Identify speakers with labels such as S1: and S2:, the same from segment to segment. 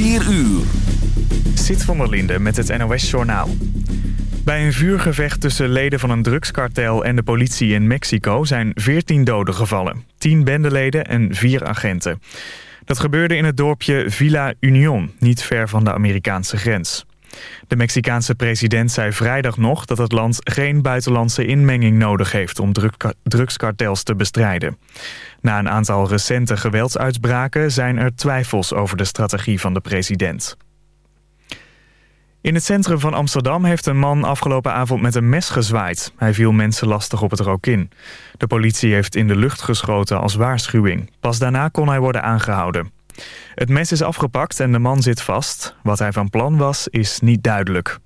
S1: 4 uur.
S2: Zit van der Linde met het NOS-journaal. Bij een vuurgevecht tussen leden van een drugskartel en de politie in Mexico... zijn 14 doden gevallen. 10 bendeleden en 4 agenten. Dat gebeurde in het dorpje Villa Union, niet ver van de Amerikaanse grens. De Mexicaanse president zei vrijdag nog dat het land geen buitenlandse inmenging nodig heeft om drugskartels te bestrijden. Na een aantal recente geweldsuitbraken zijn er twijfels over de strategie van de president. In het centrum van Amsterdam heeft een man afgelopen avond met een mes gezwaaid. Hij viel mensen lastig op het in. De politie heeft in de lucht geschoten als waarschuwing. Pas daarna kon hij worden aangehouden. Het mes is afgepakt en de man zit vast. Wat hij van plan was, is niet duidelijk.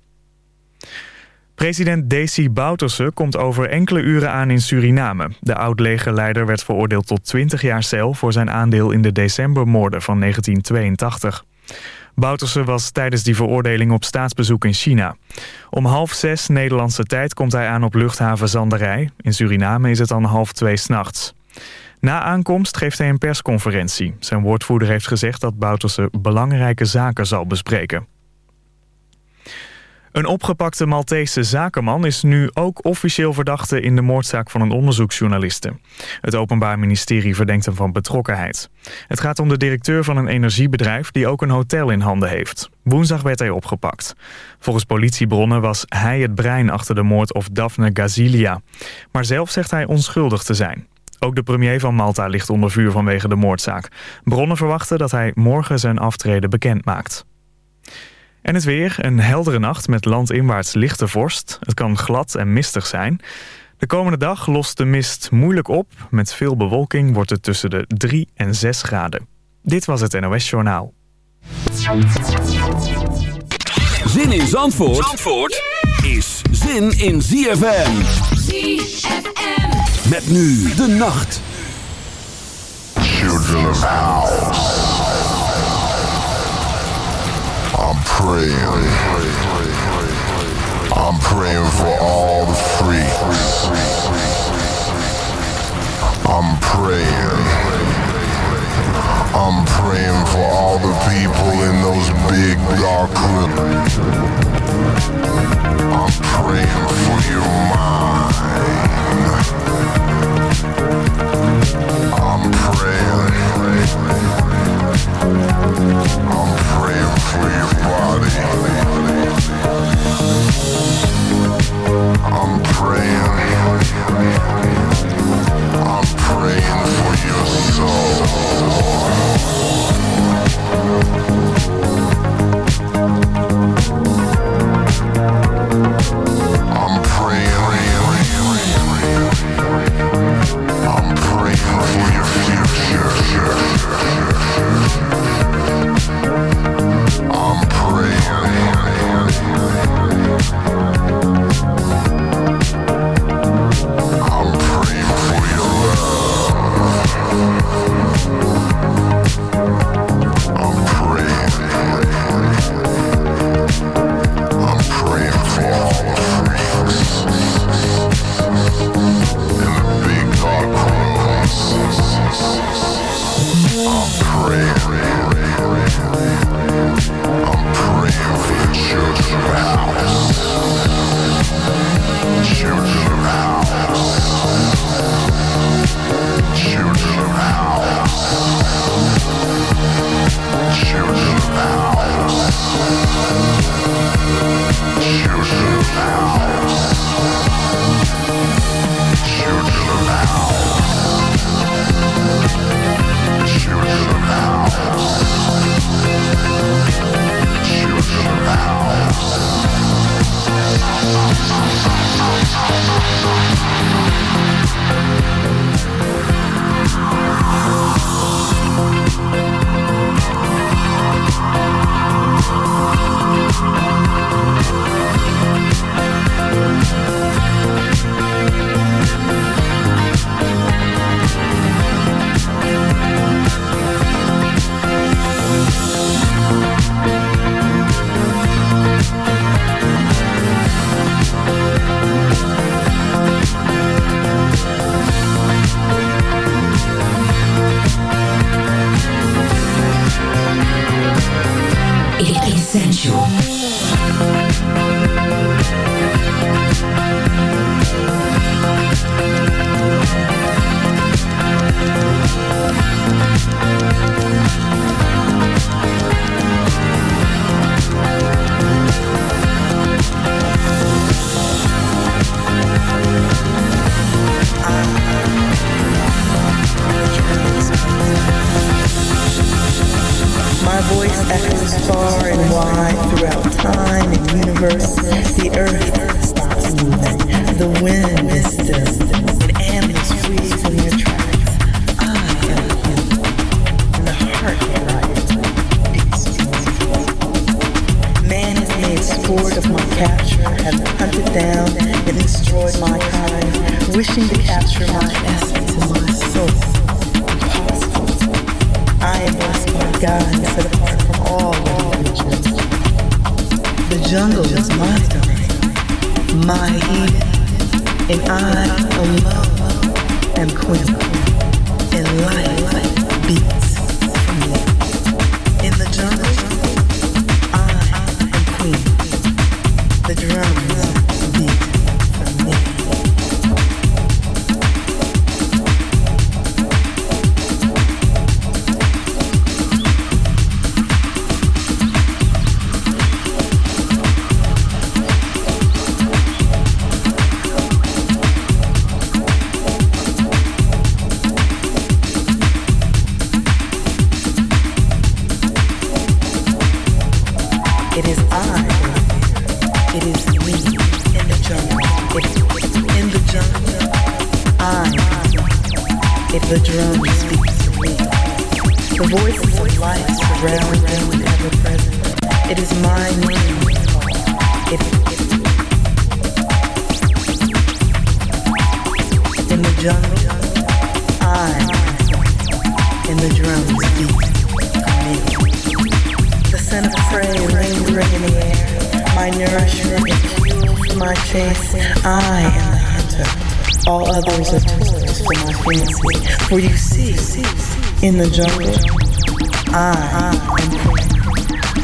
S2: President Desi Bouterse komt over enkele uren aan in Suriname. De oud-legerleider werd veroordeeld tot 20 jaar cel... voor zijn aandeel in de decembermoorden van 1982. Bouterse was tijdens die veroordeling op staatsbezoek in China. Om half zes Nederlandse tijd komt hij aan op luchthaven Zanderij. In Suriname is het dan half twee s'nachts. Na aankomst geeft hij een persconferentie. Zijn woordvoerder heeft gezegd dat Bouterse belangrijke zaken zal bespreken. Een opgepakte Maltese zakenman is nu ook officieel verdachte in de moordzaak van een onderzoeksjournaliste. Het Openbaar Ministerie verdenkt hem van betrokkenheid. Het gaat om de directeur van een energiebedrijf die ook een hotel in handen heeft. Woensdag werd hij opgepakt. Volgens politiebronnen was hij het brein achter de moord op Daphne Gazilia. Maar zelf zegt hij onschuldig te zijn. Ook de premier van Malta ligt onder vuur vanwege de moordzaak. Bronnen verwachten dat hij morgen zijn aftreden bekend maakt. En het weer, een heldere nacht met landinwaarts lichte vorst. Het kan glad en mistig zijn. De komende dag lost de mist moeilijk op. Met veel bewolking wordt het tussen de 3 en 6 graden. Dit was het NOS Journaal.
S1: Zin in Zandvoort, is zin in ZFM. ZFM. Met nu de nacht. Children of House. I'm praying. I'm praying for all the freaks. I'm praying. I'm praying for all the people in those big dark rooms. I'm praying for your mind. I'm praying. I'm praying for your body. I'm praying. Soul.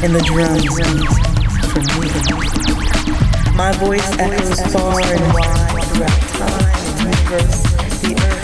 S3: In the drums for me. My voice echoes far and wide throughout time and universe. The earth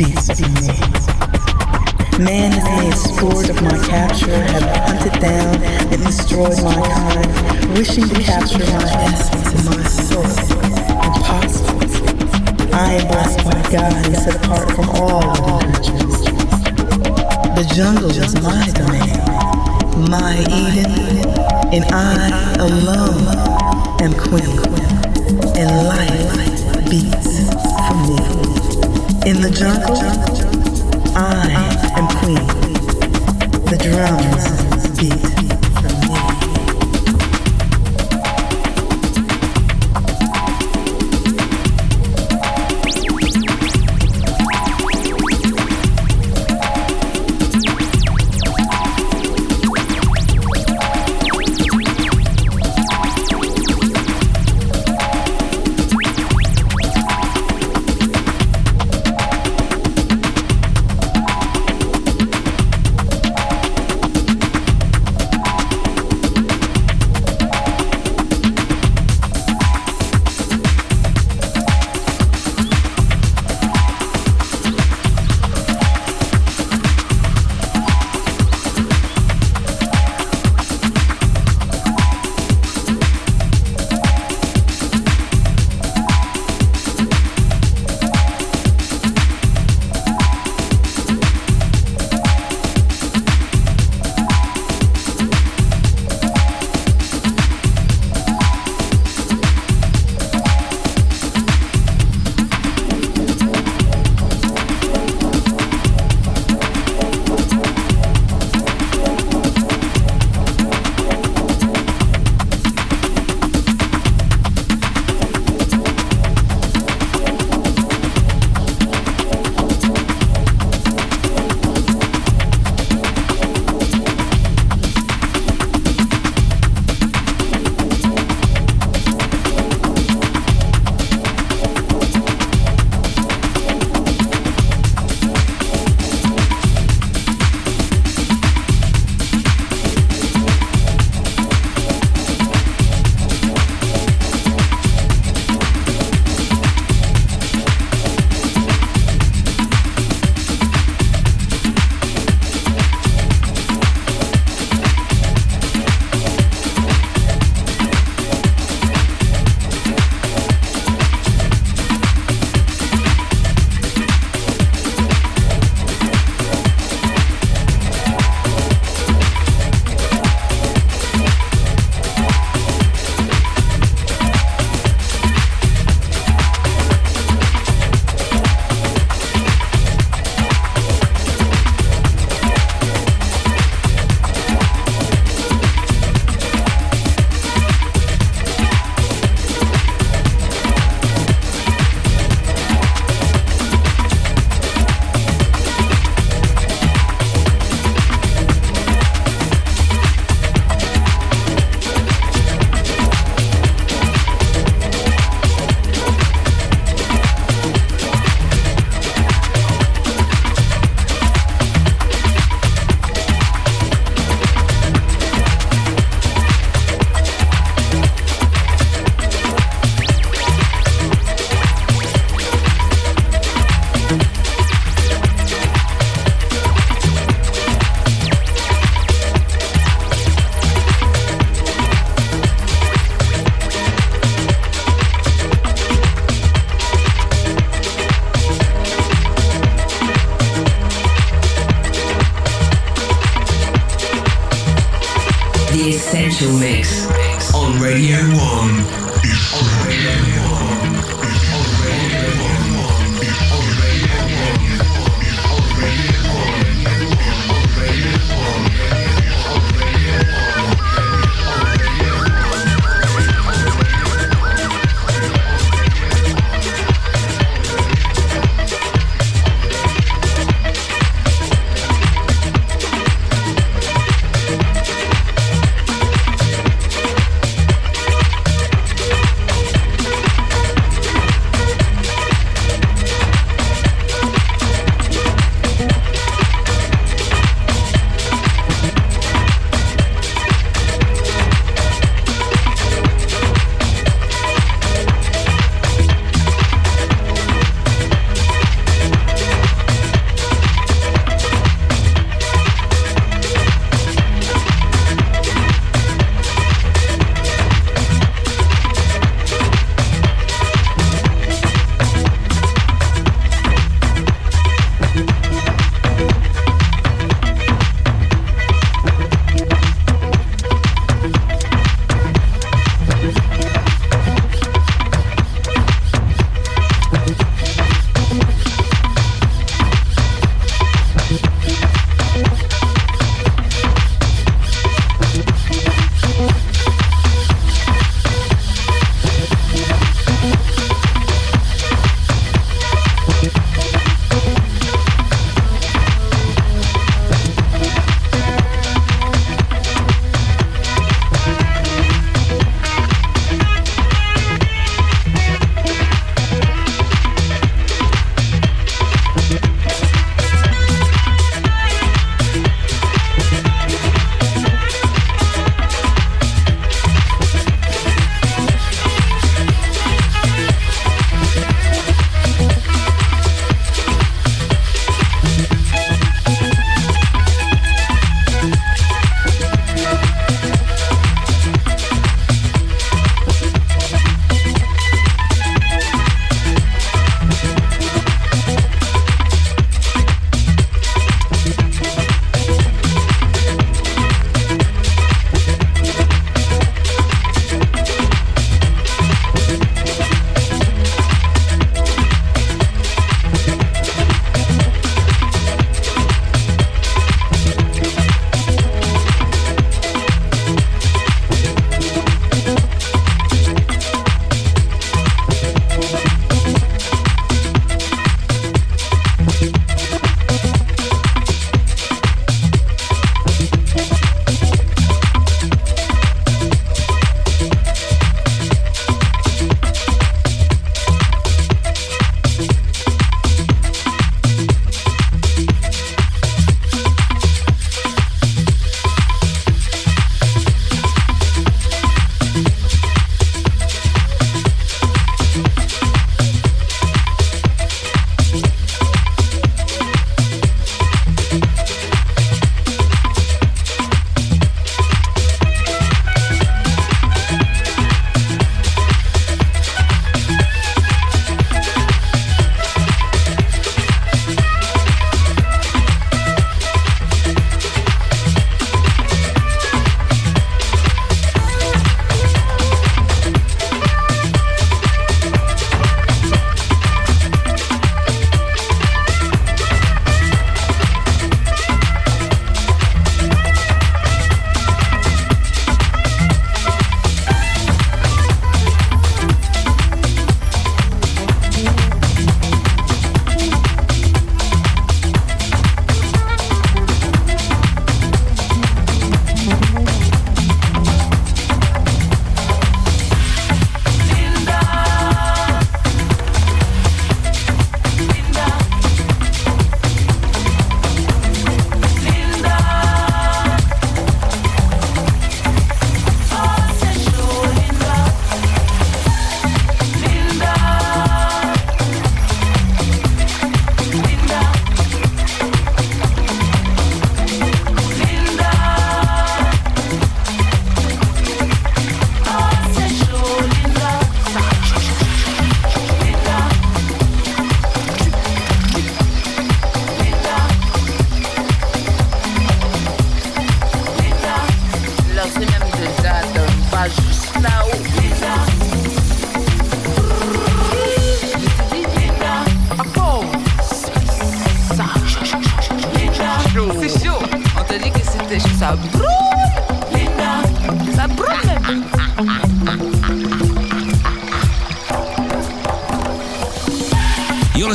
S3: beats me. Man has made sport of my capture, have hunted down and destroyed my kind, wishing to capture my essence and my soul. Impossible. I am blessed by God and set apart from all creatures. The jungle is my domain, my Eden, and I alone am queen. And life beats. In the jungle, I am queen. The drums beat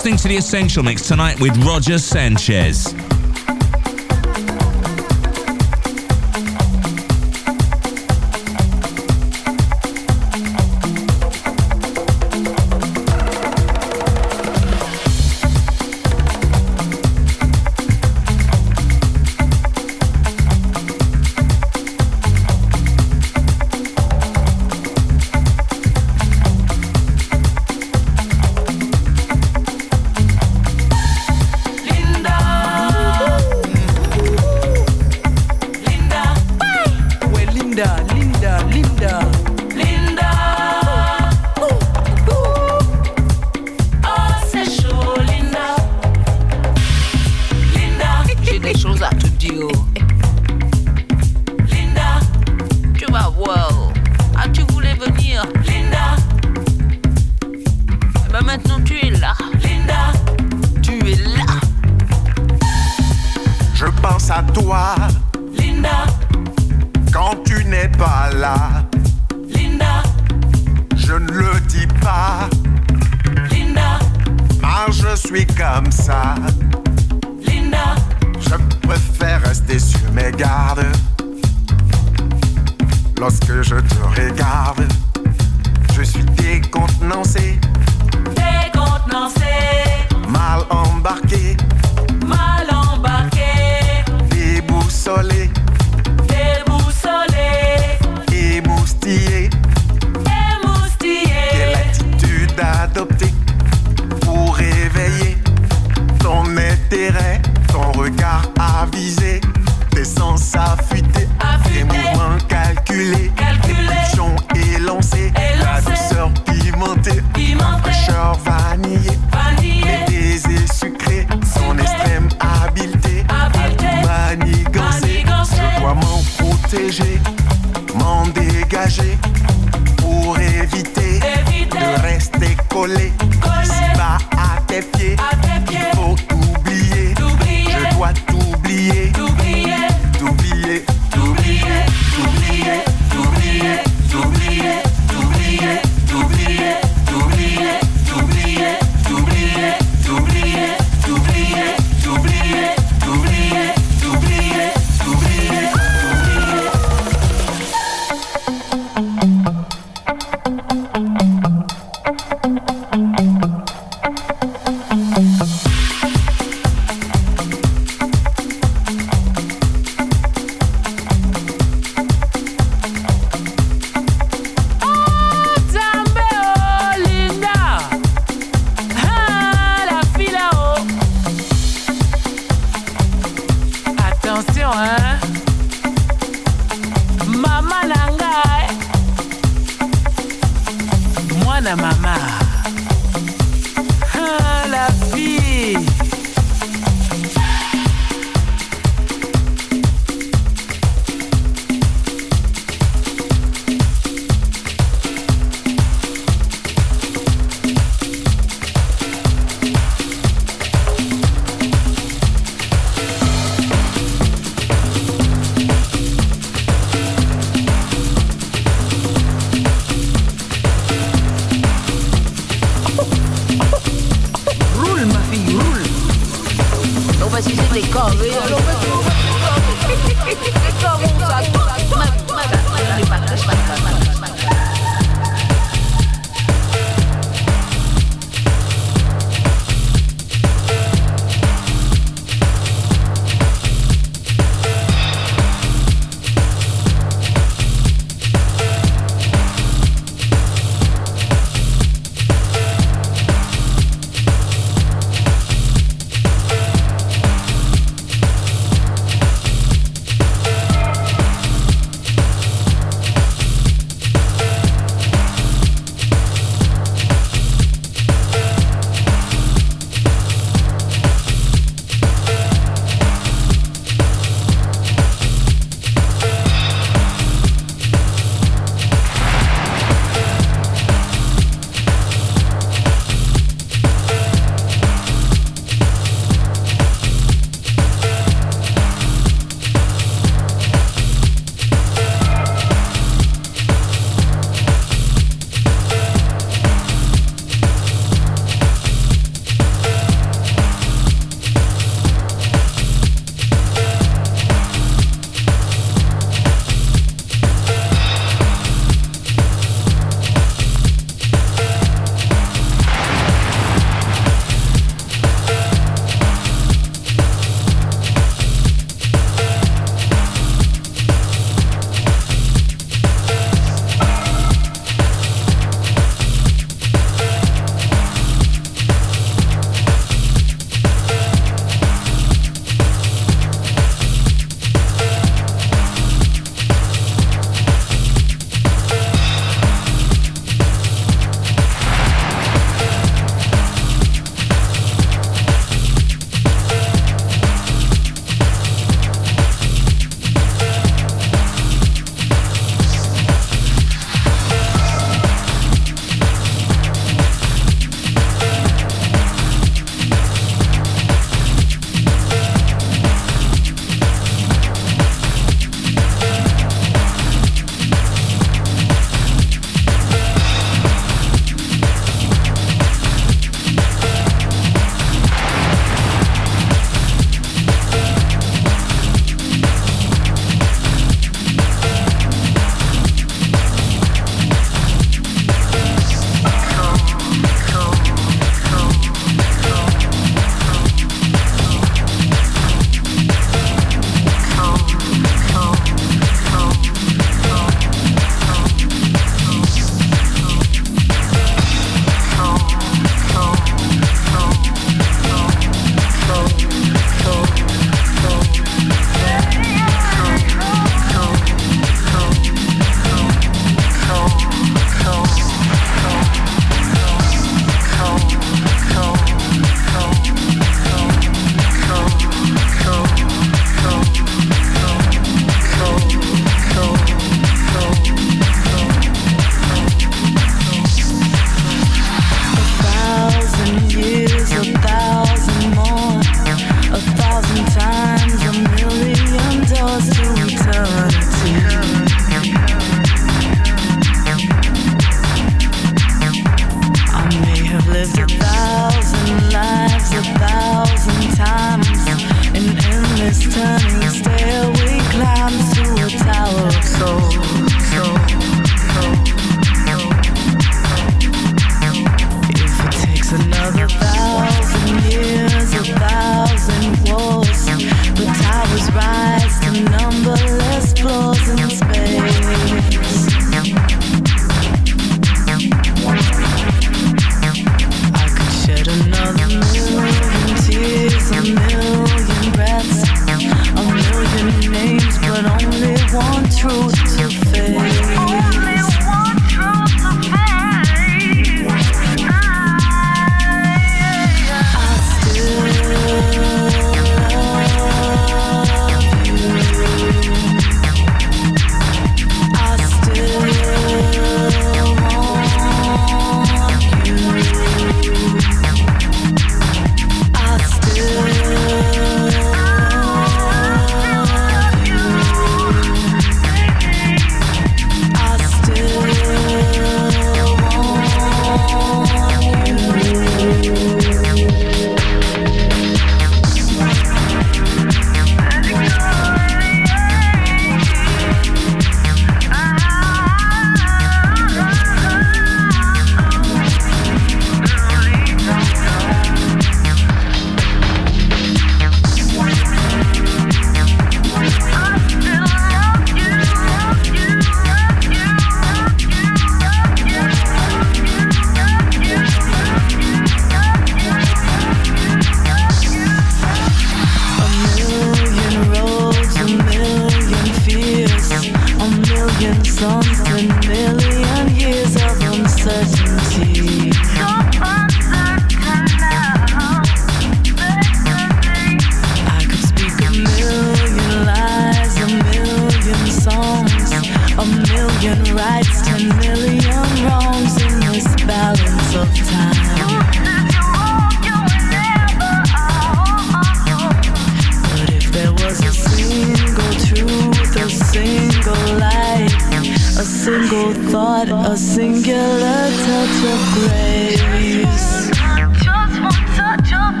S4: listening to The Essential Mix tonight with Roger Sanchez.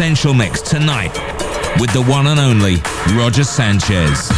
S5: Essential Mix tonight with the one and only Roger Sanchez.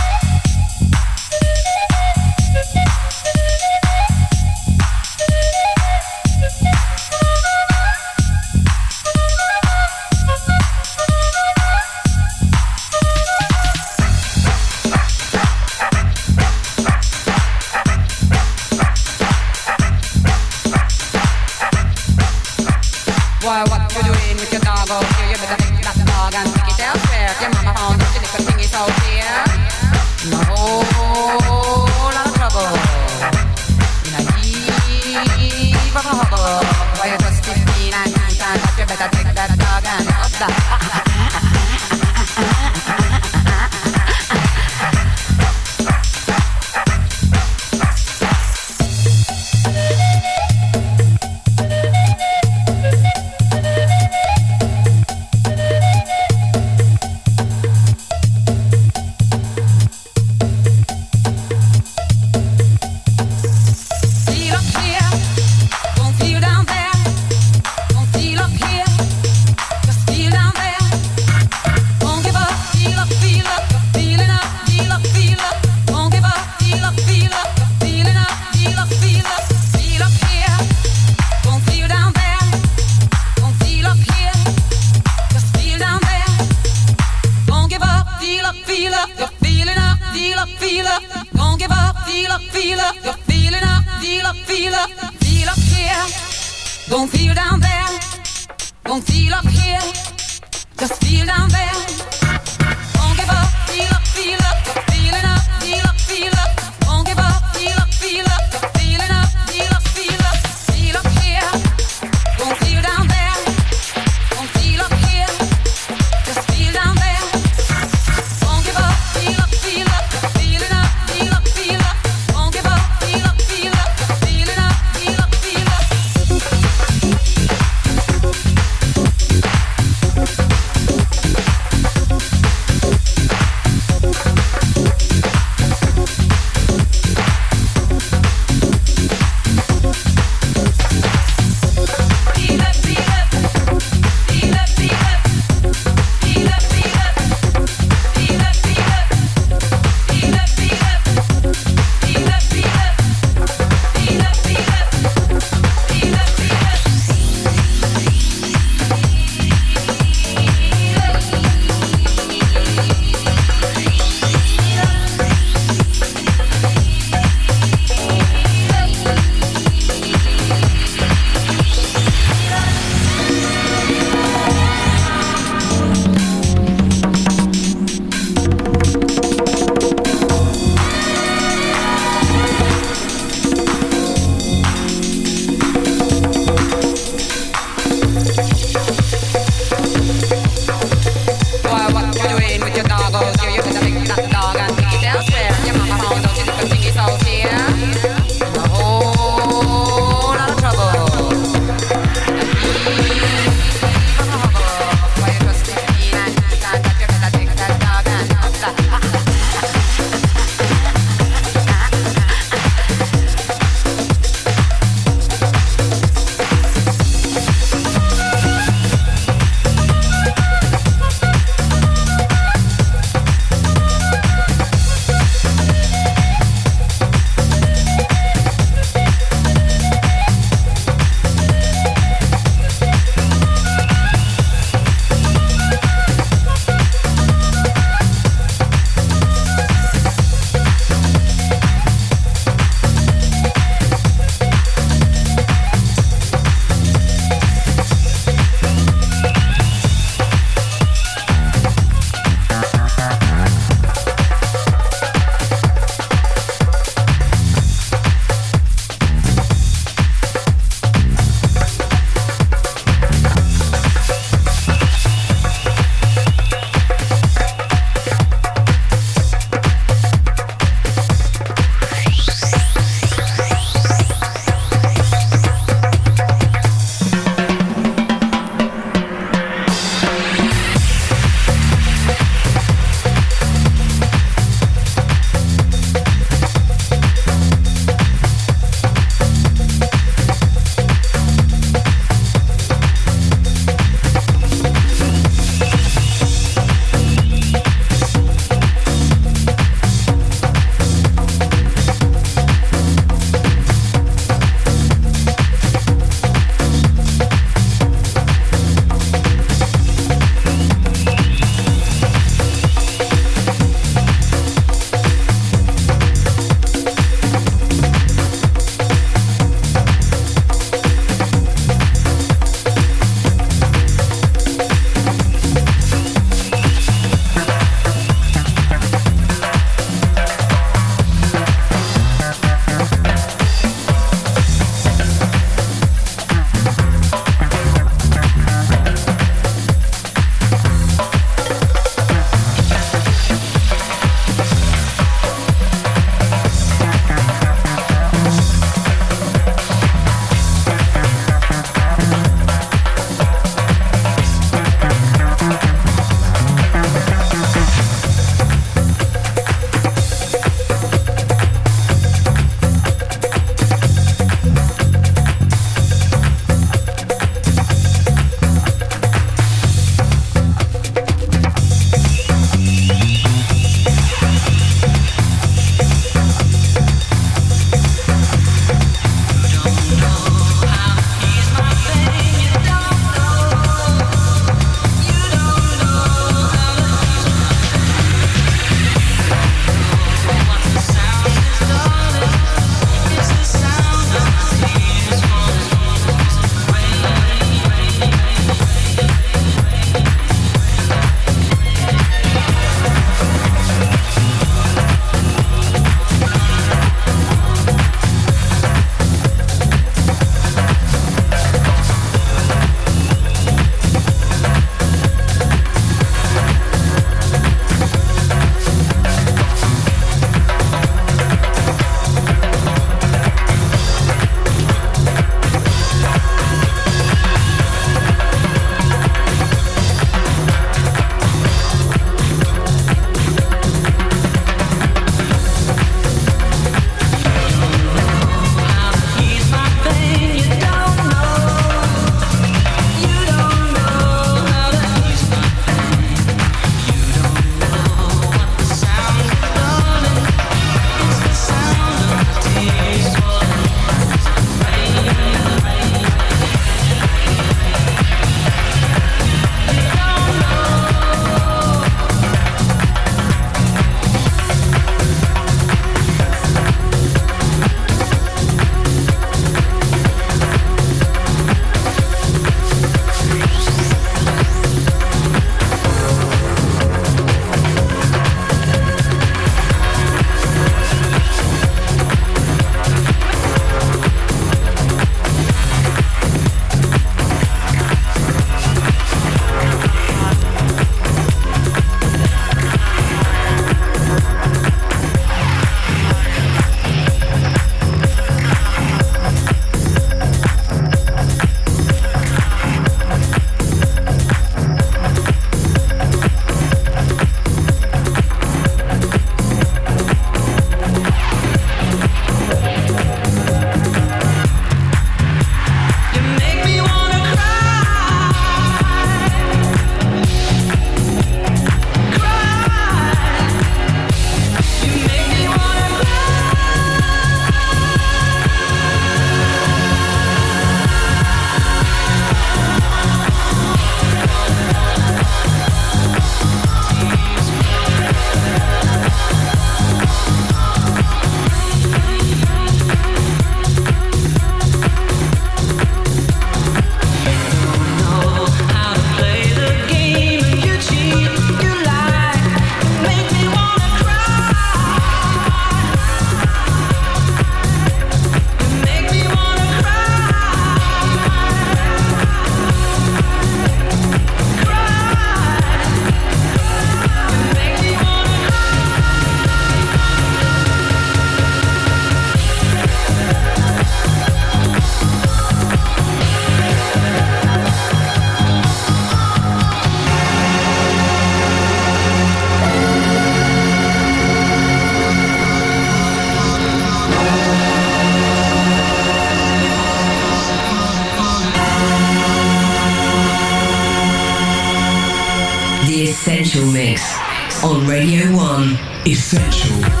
S6: Essential.